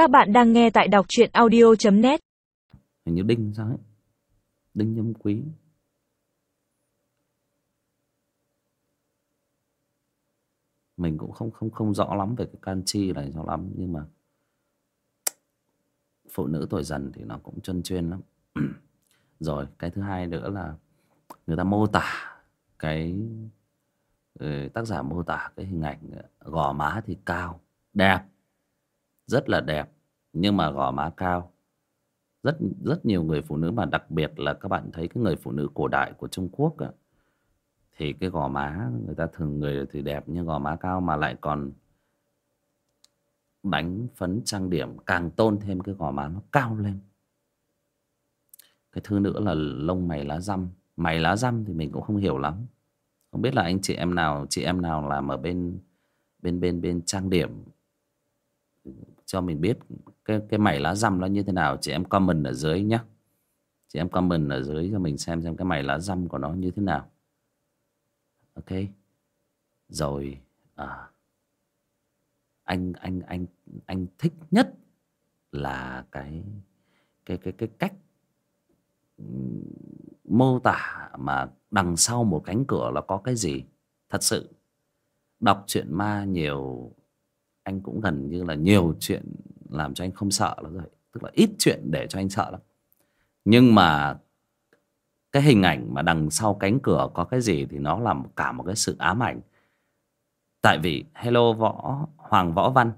Các bạn đang nghe tại đọc truyện audio.net Hình như Đinh sao ấy? Đinh Nhâm Quý. Mình cũng không không không rõ lắm về cái can chi này cho lắm, Nhưng mà Phụ nữ tuổi dần thì nó cũng chân chuyên lắm. Rồi, cái thứ hai nữa là Người ta mô tả Cái ừ, Tác giả mô tả cái hình ảnh Gò má thì cao, Đẹp. Rất là đẹp, Nhưng mà gò má cao. Rất rất nhiều người phụ nữ mà đặc biệt là các bạn thấy cái người phụ nữ cổ đại của Trung Quốc thì cái gò má người ta thường người thì đẹp nhưng gò má cao mà lại còn đánh phấn trang điểm, càng tôn thêm cái gò má nó cao lên. Cái thứ nữa là lông mày lá răm. Mày lá răm thì mình cũng không hiểu lắm. Không biết là anh chị em nào, chị em nào làm ở bên bên bên bên trang điểm cho mình biết cái cái mảy lá răm nó như thế nào. Chị em comment ở dưới nhé chị em comment ở dưới cho mình xem xem cái mảy lá răm của nó như thế nào. Ok. Rồi à, anh anh anh anh thích nhất là cái cái cái cái cách mô tả mà đằng sau một cánh cửa là có cái gì? Thật sự đọc truyện ma nhiều anh cũng gần như là nhiều chuyện làm cho anh không sợ lắm rồi. Tức là ít chuyện để cho anh sợ lắm. Nhưng mà cái hình ảnh mà đằng sau cánh cửa có cái gì thì nó là cả một cái sự ám ảnh. Tại vì, hello, võ, hoàng võ văn.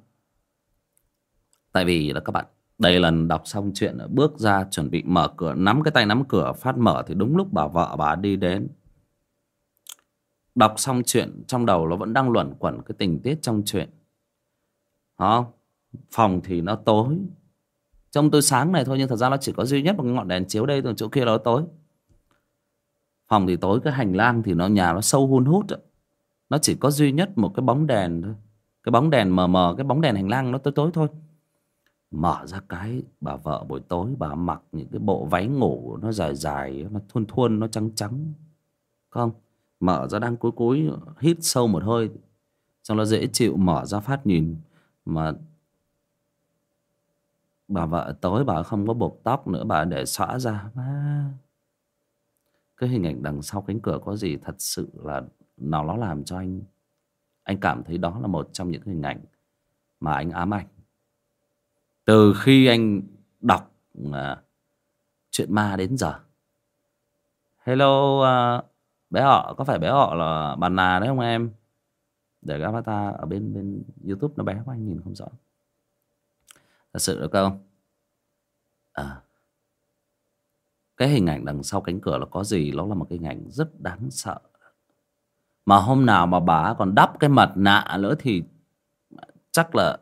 Tại vì là các bạn, đây lần đọc xong chuyện, bước ra chuẩn bị mở cửa, nắm cái tay nắm cửa, phát mở thì đúng lúc bà vợ bà đi đến. Đọc xong chuyện, trong đầu nó vẫn đang luẩn quẩn cái tình tiết trong chuyện không phòng thì nó tối. Trông tôi sáng này thôi, nhưng thật ra nó chỉ có duy nhất một ngọn đèn chiếu đây từ chỗ kia nó tối. Phòng thì tối, cái hành lang thì nó, nhà nó sâu hun hút nó chỉ có duy nhất một cái bóng đèn thôi. Cái bóng đèn mờ mờ, cái bóng đèn hành lang nó tối tối thôi. Mở ra cái, bà vợ buổi tối, bà mặc những cái bộ váy ngủ nó dài dài nó thuôn thuôn, nó trắng trắng. Không? Mở ra đang cúi cúi, hít sâu một hơi, xong nó dễ chịu, mở ra phát nhìn mà bà vợ tối bà không có buộc tóc nữa bà để xõa ra. À. cái hình ảnh đằng sau cánh cửa có gì thật sự là nào nó làm cho anh anh cảm thấy đó là một trong những hình ảnh mà anh ám ảnh. Từ khi anh đọc uh, chuyện ma đến giờ. Hello uh, bé họ có phải bé họ là bà nà đấy không em? Để cái avatar ở bên bên youtube nó bé quá anh nhìn không rõ. Thật sự được không? À. Cái hình ảnh đằng sau cánh cửa là có gì? Nó là một cái hình ảnh rất đáng sợ. Mà hôm nào mà bà còn đắp cái mặt nạ nữa thì chắc là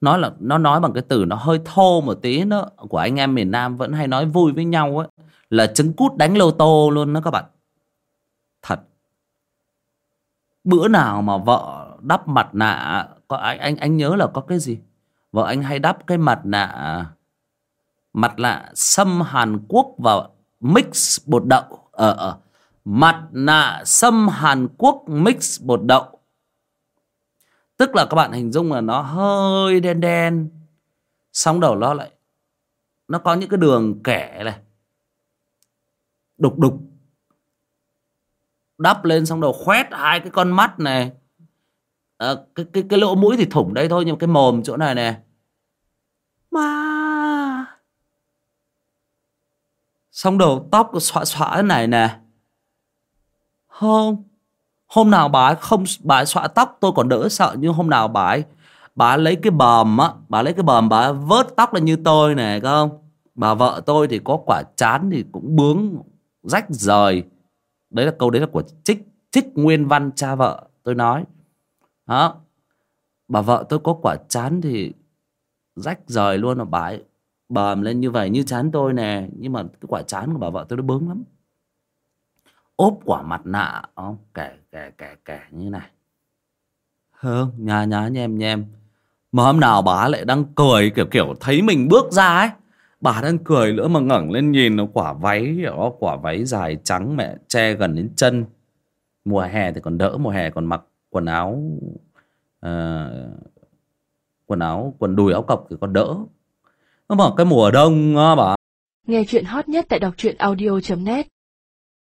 nói là, nó nói bằng cái từ nó hơi thô một tí nữa. Của anh em miền Nam vẫn hay nói vui với nhau ấy là trứng cút đánh lô tô luôn đó các bạn thật bữa nào mà vợ đắp mặt nạ, có anh anh anh nhớ là có cái gì? Vợ anh hay đắp cái mặt nạ mặt nạ xâm Hàn Quốc và mix bột đậu ờ ờ mặt nạ xâm Hàn Quốc mix bột đậu. Tức là các bạn hình dung là nó hơi đen đen, xong đầu nó lại, nó có những cái đường kẻ này, đục đục đắp lên xong đầu khoét hai cái con mắt này. À, cái cái cái lỗ mũi thì thủng đây thôi nhưng cái mồm chỗ này này mà xong đầu tóc xõa xõa này nè. Không hôm nào bà ấy không bà ấy xõa tóc tôi còn đỡ sợ nhưng hôm nào bà ấy bà ấy lấy cái bờm á bà lấy cái bờm bà ấy vớt tóc lên như tôi này không? Bà vợ tôi thì có quả chán thì cũng bướng rách rời đấy là câu đấy là của trích trích nguyên văn cha vợ, tôi nói. Đó. Bà vợ tôi có quả chán thì rách rời luôn mà bà ấy bờm lên như vậy, như chán tôi nè. Nhưng mà cái quả chán của bà vợ tôi nó bướng lắm. Ốp quả mặt nạ không kẻ kẻ kẻ kẻ như này. Không nhà nhá nhem nhem mà hôm nào bà lại đang cười, kiểu kiểu, thấy mình bước ra ấy bà đang cười nữa mà ngẩng lên nhìn nó quả váy nó quả váy dài trắng mẹ che gần đến chân. Mùa hè thì còn đỡ mùa hè còn mặc quần áo uh, quần áo quần đùi áo cộc thì còn đỡ. Nó mà cái mùa đông bà. Nghe chuyện hot nhất tại đọc truyện audio.net